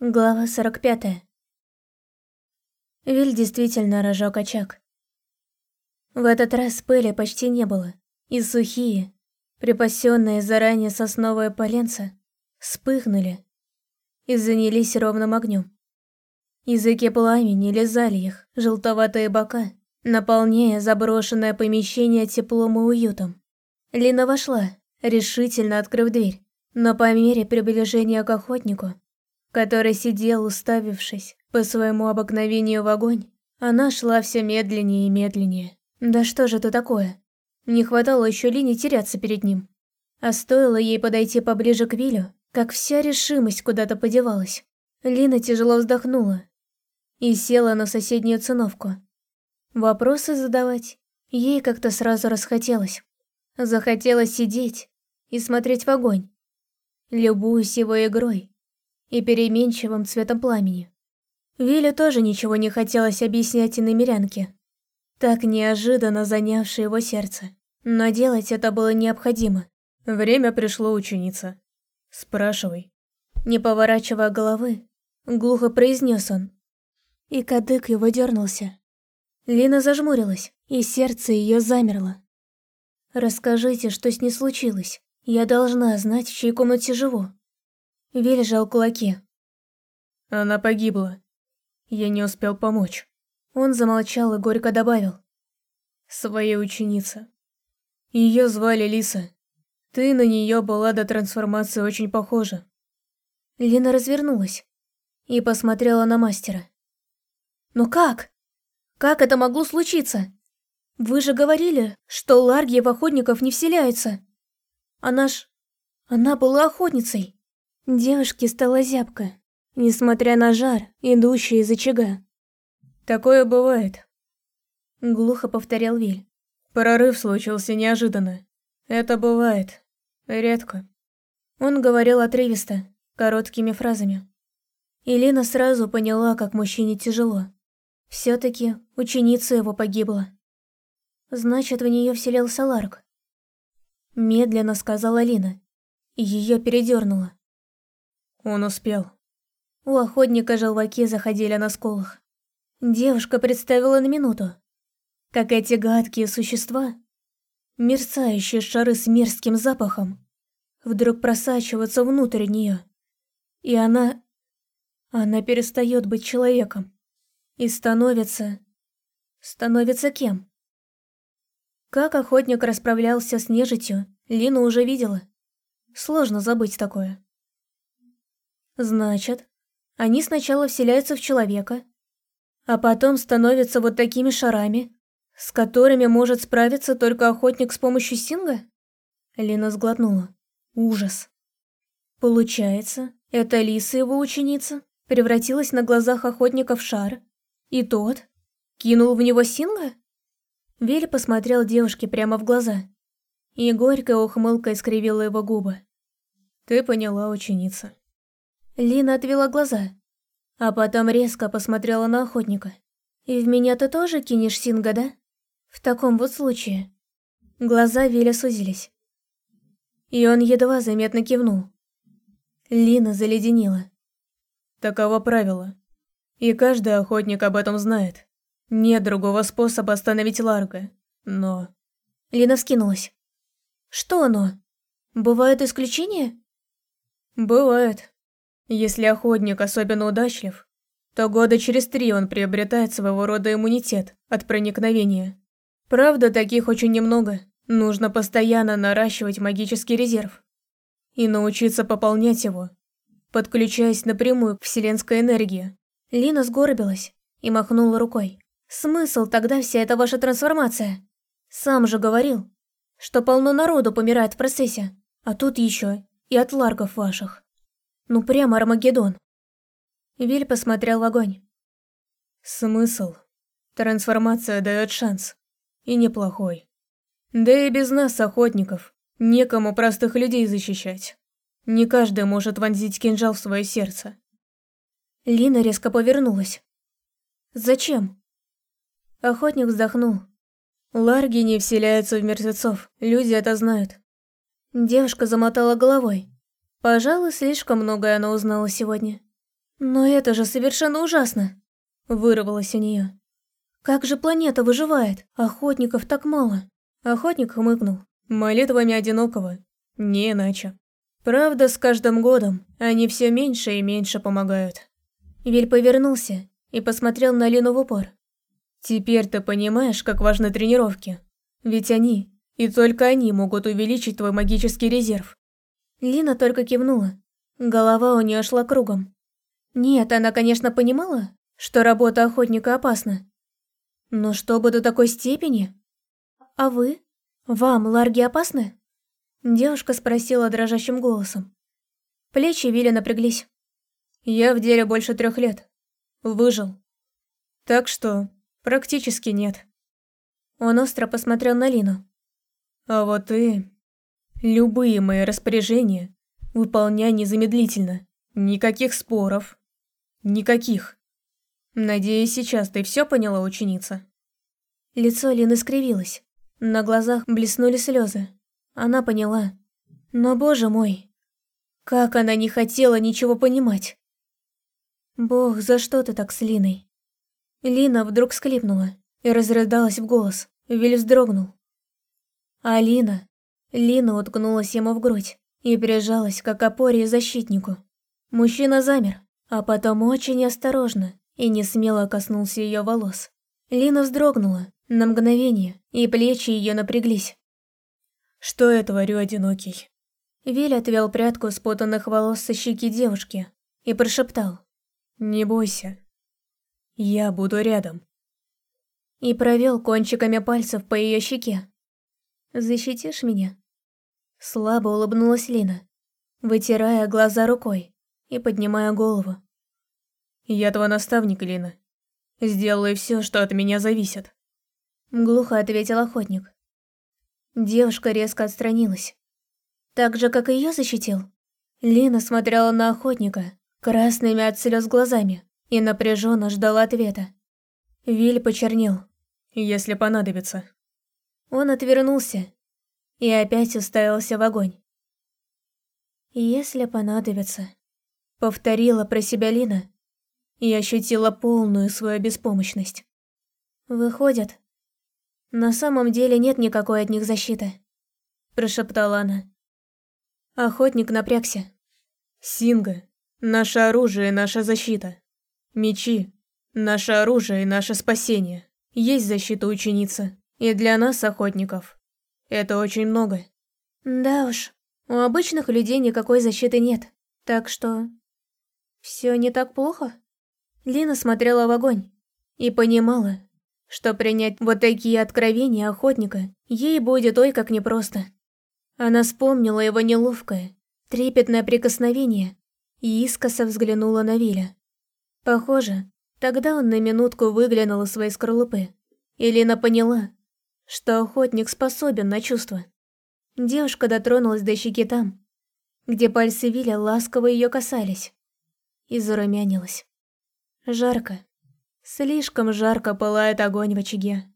Глава 45. Виль действительно разжег очаг. В этот раз пыли почти не было, и сухие, припасенные заранее сосновые поленца, вспыхнули и занялись ровным огнем. Языки пламени лизали их, желтоватые бока, наполняя заброшенное помещение теплом и уютом. Лина вошла, решительно открыв дверь, но по мере приближения к охотнику который сидел, уставившись по своему обыкновению в огонь, она шла все медленнее и медленнее. Да что же это такое? Не хватало еще Лине теряться перед ним. А стоило ей подойти поближе к Вилю, как вся решимость куда-то подевалась. Лина тяжело вздохнула и села на соседнюю циновку. Вопросы задавать ей как-то сразу расхотелось. Захотелось сидеть и смотреть в огонь, любуясь его игрой, и переменчивым цветом пламени. Вилю тоже ничего не хотелось объяснять и намерянке, так неожиданно занявшей его сердце. Но делать это было необходимо. Время пришло, ученица. Спрашивай. Не поворачивая головы, глухо произнес он. И кадык его дернулся. Лина зажмурилась, и сердце ее замерло. «Расскажите, что с ней случилось. Я должна знать, в чьей комнате живу». Виль сжал кулаки. Она погибла. Я не успел помочь. Он замолчал и горько добавил. Своей ученица. Ее звали Лиса. Ты на нее была до трансформации очень похожа. Лина развернулась и посмотрела на мастера. «Но как? Как это могло случиться? Вы же говорили, что ларги в охотников не вселяются. Она ж... Она была охотницей». Девушке стало зябко, несмотря на жар, идущий из очага. «Такое бывает», — глухо повторял Виль. «Прорыв случился неожиданно. Это бывает. Редко». Он говорил отрывисто, короткими фразами. Елена сразу поняла, как мужчине тяжело. все таки ученица его погибла. Значит, в нее вселился Ларк. Медленно сказала Лина. Ее передернуло. Он успел. У охотника желваки заходили на сколах. Девушка представила на минуту, как эти гадкие существа, мерцающие шары с мерзким запахом, вдруг просачиваются внутрь нее. И она... Она перестает быть человеком. И становится... Становится кем? Как охотник расправлялся с нежитью, Лина уже видела. Сложно забыть такое. Значит, они сначала вселяются в человека, а потом становятся вот такими шарами, с которыми может справиться только охотник с помощью синга? Лина сглотнула. Ужас. Получается, эта лиса его ученица превратилась на глазах охотника в шар, и тот кинул в него синга? Вилли посмотрел девушке прямо в глаза, и горькая ухмылка искривила его губы. «Ты поняла, ученица». Лина отвела глаза, а потом резко посмотрела на охотника. «И в меня ты тоже кинешь Синга, да? В таком вот случае». Глаза Виля сузились. И он едва заметно кивнул. Лина заледенела. Таково правило. И каждый охотник об этом знает. Нет другого способа остановить Ларга. Но... Лина вскинулась. Что оно? Бывают исключения? Бывает. Если охотник особенно удачлив, то года через три он приобретает своего рода иммунитет от проникновения. Правда, таких очень немного. Нужно постоянно наращивать магический резерв и научиться пополнять его, подключаясь напрямую к вселенской энергии. Лина сгорбилась и махнула рукой. «Смысл тогда вся эта ваша трансформация? Сам же говорил, что полно народу помирает в процессе, а тут еще и от ларгов ваших». Ну прямо Армагеддон. Виль посмотрел в огонь. Смысл. Трансформация дает шанс. И неплохой. Да и без нас, охотников, некому простых людей защищать. Не каждый может вонзить кинжал в свое сердце. Лина резко повернулась. «Зачем?» Охотник вздохнул. Ларги не вселяются в мертвецов, люди это знают. Девушка замотала головой. Пожалуй, слишком многое она узнала сегодня. Но это же совершенно ужасно. Вырвалось у нее. Как же планета выживает? Охотников так мало. Охотник хмыкнул. Молитвами одинокого. Не иначе. Правда, с каждым годом они все меньше и меньше помогают. Виль повернулся и посмотрел на Лину в упор. Теперь ты понимаешь, как важны тренировки. Ведь они, и только они могут увеличить твой магический резерв. Лина только кивнула. Голова у нее шла кругом. Нет, она, конечно, понимала, что работа охотника опасна. Но чтобы до такой степени? А вы? Вам ларги опасны? Девушка спросила дрожащим голосом. Плечи Вилли напряглись. Я в деле больше трех лет. Выжил. Так что, практически нет. Он остро посмотрел на Лину. А вот ты... Любые мои распоряжения выполняй незамедлительно. Никаких споров. Никаких. Надеюсь, сейчас ты все поняла, ученица? Лицо Лины скривилось. На глазах блеснули слезы. Она поняла. Но, боже мой, как она не хотела ничего понимать. Бог, за что ты так с Линой? Лина вдруг склипнула и разрыдалась в голос. Виль вздрогнул. А Лина уткнулась ему в грудь и прижалась к опоре и защитнику. Мужчина замер, а потом очень осторожно и не смело коснулся ее волос. Лина вздрогнула на мгновение, и плечи ее напряглись. «Что я творю, одинокий?» Виль отвел прядку спутанных волос со щеки девушки и прошептал. «Не бойся. Я буду рядом». И провел кончиками пальцев по ее щеке. «Защитишь меня?» Слабо улыбнулась Лина, вытирая глаза рукой и поднимая голову. «Я твой наставник, Лина. Сделай все, что от меня зависит». Глухо ответил охотник. Девушка резко отстранилась. Так же, как и ее защитил. Лина смотрела на охотника, красными от слез глазами, и напряженно ждала ответа. Виль почернел. «Если понадобится». Он отвернулся и опять уставился в огонь. «Если понадобится», — повторила про себя Лина и ощутила полную свою беспомощность. «Выходит, на самом деле нет никакой от них защиты», — прошептала она. Охотник напрягся. «Синга, наше оружие и наша защита. Мечи, наше оружие и наше спасение. Есть защита ученицы, и для нас, охотников, это очень много. Да уж, у обычных людей никакой защиты нет. Так что... Все не так плохо? Лина смотрела в огонь и понимала, что принять вот такие откровения охотника ей будет ой как непросто. Она вспомнила его неловкое, трепетное прикосновение и искоса взглянула на Виля. Похоже, тогда он на минутку выглянул из своей скорлупы, и Лина поняла, что охотник способен на чувства. Девушка дотронулась до щеки там, где пальцы Виля ласково ее касались, и зарумянилась. Жарко. Слишком жарко пылает огонь в очаге.